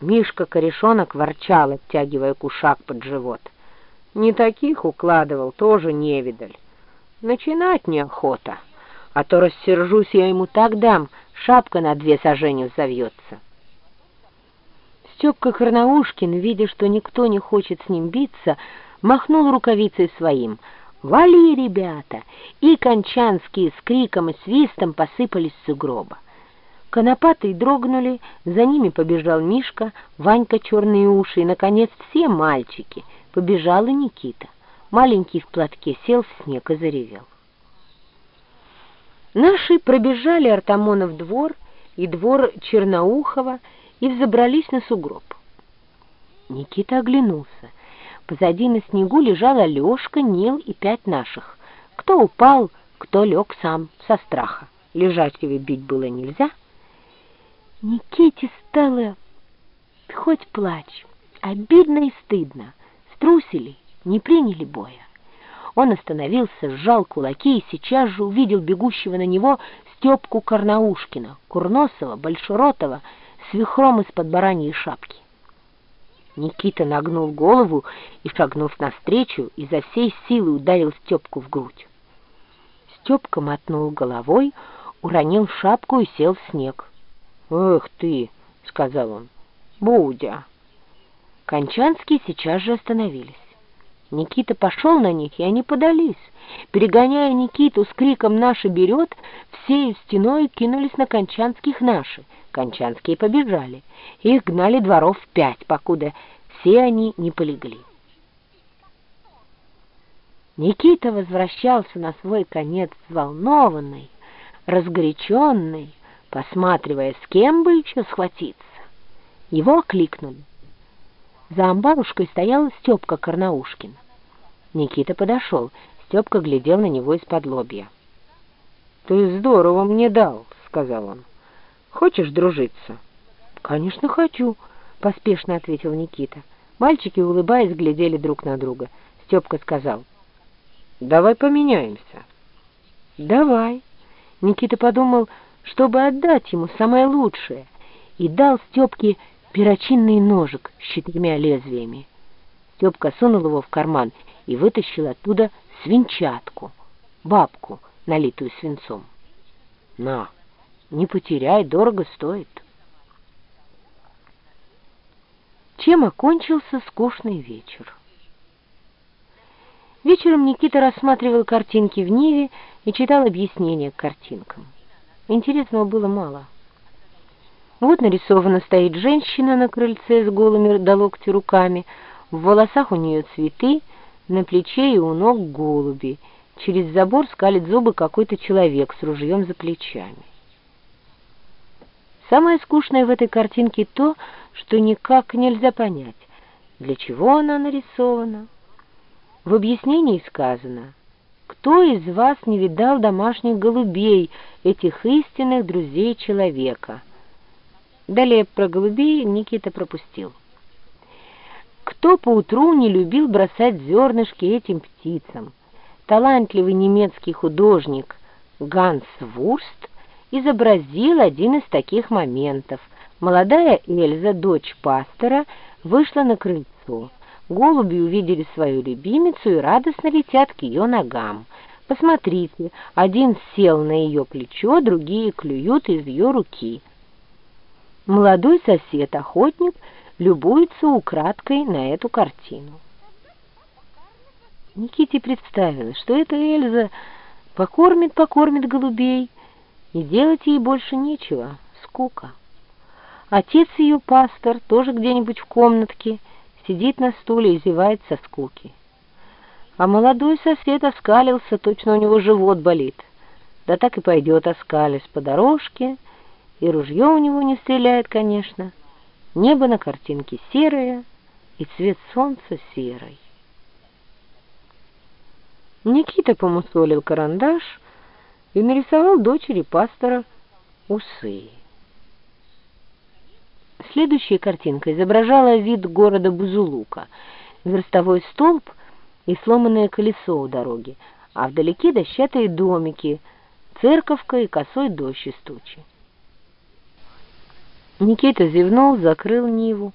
Мишка-корешонок ворчал, оттягивая кушак под живот. Не таких укладывал, тоже невидаль. Начинать неохота, а то рассержусь я ему так дам, шапка на две саженью завьется. Степка Карнаушкин, видя, что никто не хочет с ним биться, махнул рукавицей своим. «Вали, ребята!» И кончанские с криком и свистом посыпались с сугроба. Конопатые дрогнули, за ними побежал Мишка, Ванька черные уши, и, наконец, все мальчики. Побежал и Никита. Маленький в платке сел в снег и заревел. Наши пробежали Артамонов двор и двор Черноухова и взобрались на сугроб. Никита оглянулся. Позади на снегу лежал Алешка, Нил и пять наших. Кто упал, кто лег сам, со страха. Лежачего бить было нельзя — Никите стало хоть плачь, обидно и стыдно. Струсили, не приняли боя. Он остановился, сжал кулаки и сейчас же увидел бегущего на него Степку Карнаушкина, Курносова, Большеротова, с вихром из-под бараньей шапки. Никита нагнул голову и, шагнув навстречу, изо всей силы ударил Степку в грудь. Степка мотнул головой, уронил шапку и сел в снег. «Эх ты!» — сказал он. «Будя!» Кончанские сейчас же остановились. Никита пошел на них, и они подались. Перегоняя Никиту с криком «Наша берет!», всею стеной кинулись на кончанских наши. Кончанские побежали. Их гнали дворов пять, покуда все они не полегли. Никита возвращался на свой конец взволнованный, разгоряченный, посматривая, с кем бы еще схватиться. Его окликнули. За амбарушкой стоял Степка Карнаушкин. Никита подошел. Степка глядел на него из-под лобья. «Ты здорово мне дал», — сказал он. «Хочешь дружиться?» «Конечно, хочу», — поспешно ответил Никита. Мальчики, улыбаясь, глядели друг на друга. Степка сказал, «Давай поменяемся». «Давай». Никита подумал, чтобы отдать ему самое лучшее, и дал Степке перочинный ножик с четырьмя лезвиями. Степка сунул его в карман и вытащил оттуда свинчатку, бабку, налитую свинцом. «На, не потеряй, дорого стоит». Чем окончился скучный вечер? Вечером Никита рассматривал картинки в Ниве и читал объяснения к картинкам. Интересного было мало. Вот нарисована стоит женщина на крыльце с голыми до локтя руками, в волосах у нее цветы, на плече и у ног голуби. Через забор скалит зубы какой-то человек с ружьем за плечами. Самое скучное в этой картинке то, что никак нельзя понять, для чего она нарисована. В объяснении сказано — кто из вас не видал домашних голубей, этих истинных друзей человека? Далее про голубей Никита пропустил. Кто поутру не любил бросать зернышки этим птицам? Талантливый немецкий художник Ганс Вурст изобразил один из таких моментов. Молодая Эльза, дочь пастора, вышла на крыльцо. Голуби увидели свою любимицу и радостно летят к ее ногам. Посмотрите, один сел на ее плечо, другие клюют из ее руки. Молодой сосед-охотник любуется украдкой на эту картину. Никите представилось, что эта Эльза покормит-покормит голубей, и делать ей больше нечего, скука. Отец ее, пастор, тоже где-нибудь в комнатке, сидит на стуле и зевает со скуки. А молодой сосед оскалился, точно у него живот болит. Да так и пойдет оскалясь по дорожке, и ружье у него не стреляет, конечно. Небо на картинке серое, и цвет солнца серый. Никита помусолил карандаш и нарисовал дочери пастора усы. Следующая картинка изображала вид города Бузулука, верстовой столб и сломанное колесо у дороги, а вдалеке дощатые домики, церковка и косой дождь из тучи. Никита зевнул, закрыл Ниву.